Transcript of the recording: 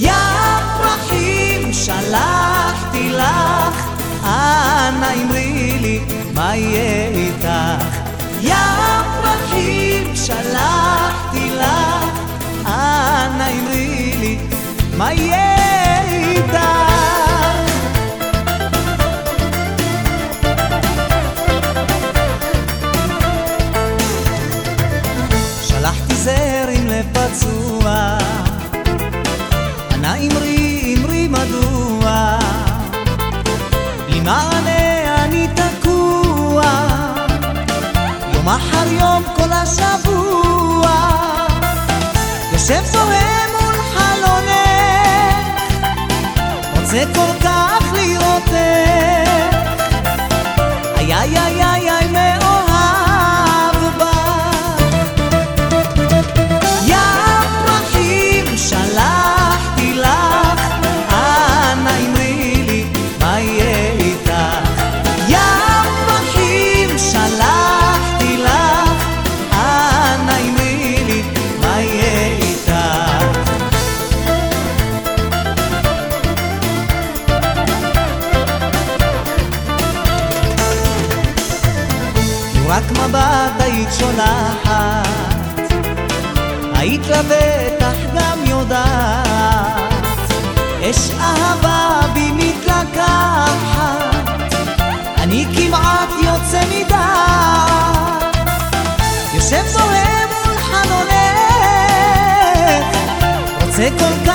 יא פרחים שלחתי לך, אנא אמרי לי מה יהיה איתך. יא פרחים שלחתי לך, אנא אמרי לי מה יהיה איתך. זר עם אמרי, אמרי מדוע, בלי מענה אני תקוע, יום אחר יום כל השבוע, יושב זוהה מול חלונך, רוצה כל כך לראותך, רק מבט היית שולחת. היית לבטח גם יודעת. אש אהבה בי מתלקחת. אני כמעט יוצא מדעת. יושב זוהה מול חלונך רוצה כל כך